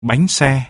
bánh xe.